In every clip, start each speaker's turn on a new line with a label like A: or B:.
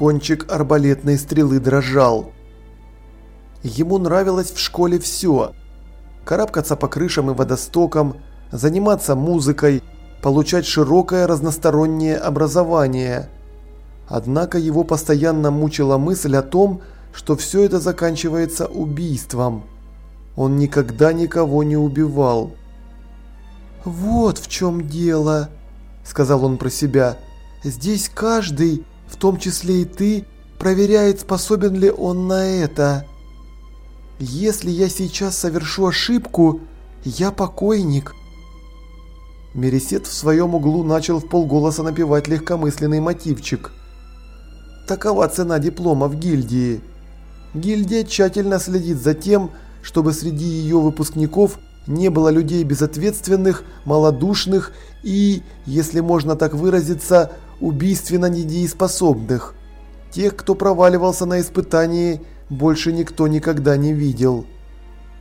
A: кончик арбалетной стрелы дрожал. Ему нравилось в школе все. Карабкаться по крышам и водостокам, заниматься музыкой, получать широкое разностороннее образование. Однако его постоянно мучила мысль о том, что все это заканчивается убийством. Он никогда никого не убивал. «Вот в чем дело», – сказал он про себя. «Здесь каждый, том числе и ты, проверяет, способен ли он на это. Если я сейчас совершу ошибку, я покойник». Мересет в своем углу начал в полголоса напевать легкомысленный мотивчик. Такова цена диплома в гильдии. Гильдия тщательно следит за тем, чтобы среди ее выпускников не было людей безответственных, малодушных и, если можно так выразиться, убийственно недееспособных. Тех, кто проваливался на испытании, больше никто никогда не видел.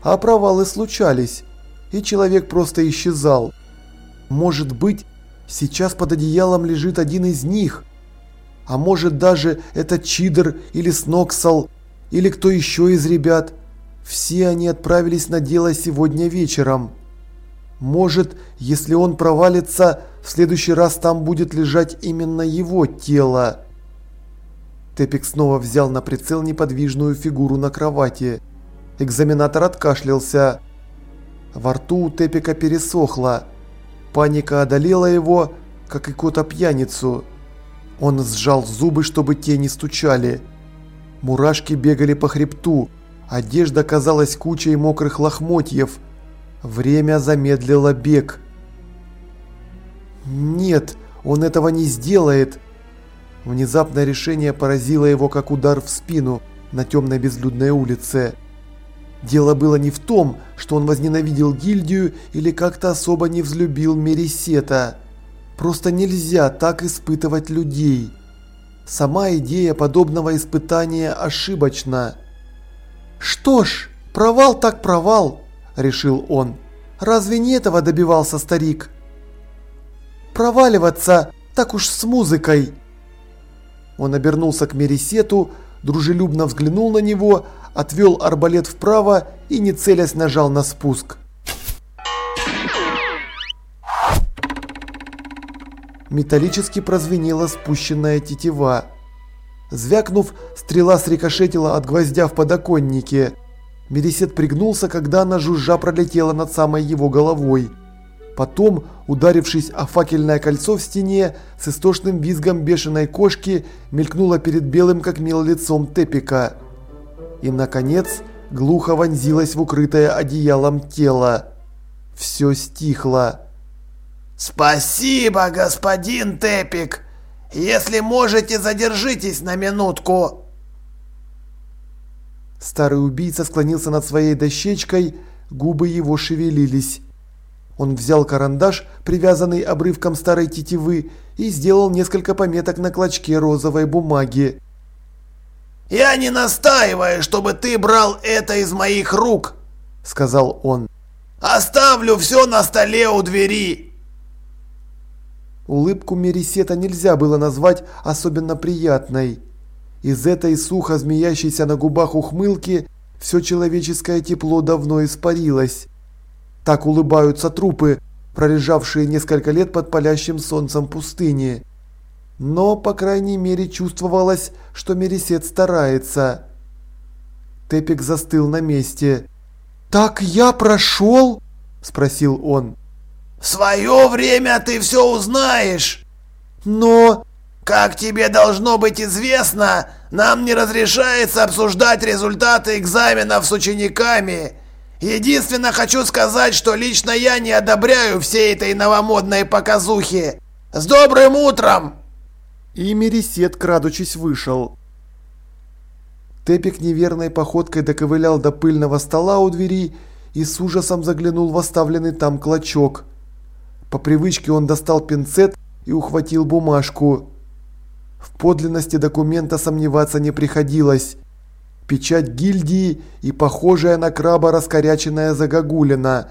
A: А провалы случались, и человек просто исчезал. Может быть, сейчас под одеялом лежит один из них. А может даже это Чидер или Сноксал, или кто еще из ребят. Все они отправились на дело сегодня вечером. Может, если он провалится, в следующий раз там будет лежать именно его тело. Тепик снова взял на прицел неподвижную фигуру на кровати. Экзаменатор откашлялся. Во рту у Тепика пересохло. Паника одолела его, как и кота-пьяницу. Он сжал зубы, чтобы те не стучали. Мурашки бегали по хребту. Одежда казалась кучей мокрых лохмотьев. Время замедлило бег. Нет, он этого не сделает. Внезапное решение поразило его, как удар в спину на темной безлюдной улице. Дело было не в том, что он возненавидел гильдию или как-то особо не взлюбил Мересета. Просто нельзя так испытывать людей. Сама идея подобного испытания ошибочна. «Что ж, провал так провал», – решил он. «Разве не этого добивался старик?» «Проваливаться так уж с музыкой». Он обернулся к Мересету, дружелюбно взглянул на него, отвел арбалет вправо и не целясь нажал на спуск. Металлически прозвенела спущенная тетива. Звякнув, стрела срикошетила от гвоздя в подоконнике. Мересет пригнулся, когда она жужжа пролетела над самой его головой. Потом, ударившись о факельное кольцо в стене, с истошным визгом бешеной кошки мелькнула перед белым как мел лицом Тепика. И, наконец, глухо вонзилась в укрытое одеялом тело. Все стихло.
B: «Спасибо, господин Тепик! Если можете, задержитесь на минутку!»
A: Старый убийца склонился над своей дощечкой, губы его шевелились. Он взял карандаш, привязанный обрывком старой тетивы, и сделал несколько пометок на клочке розовой бумаги.
B: «Я не настаиваю, чтобы ты брал это из моих рук», — сказал он. «Оставлю все на столе у двери».
A: Улыбку Мерисета нельзя было назвать особенно приятной. Из этой сухо змеящейся на губах ухмылки все человеческое тепло давно испарилось. Так улыбаются трупы, пролежавшие несколько лет под палящим солнцем пустыни. Но, по крайней мере, чувствовалось, что Мересет старается. Тепик застыл на месте. «Так я прошел?» – спросил он.
B: «В свое время ты все узнаешь!»
A: «Но...»
B: «Как тебе должно быть известно, нам не разрешается обсуждать результаты экзаменов с учениками. Единственно хочу сказать, что лично я не одобряю всей этой новомодной показухи. С добрым утром!»
A: И Мересет, крадучись, вышел. Тепик неверной походкой доковылял до пыльного стола у двери и с ужасом заглянул в оставленный там клочок. По привычке он достал пинцет и ухватил бумажку. В подлинности документа сомневаться не приходилось. Печать гильдии и похожая на краба раскоряченная загогулина.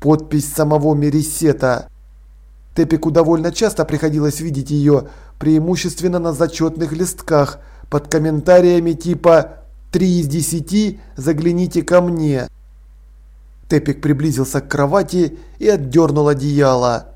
A: Подпись самого Мересета. Тепику довольно часто приходилось видеть ее, преимущественно на зачетных листках, под комментариями типа «три из десяти, загляните ко мне». Тепик приблизился к кровати и отдернул одеяло.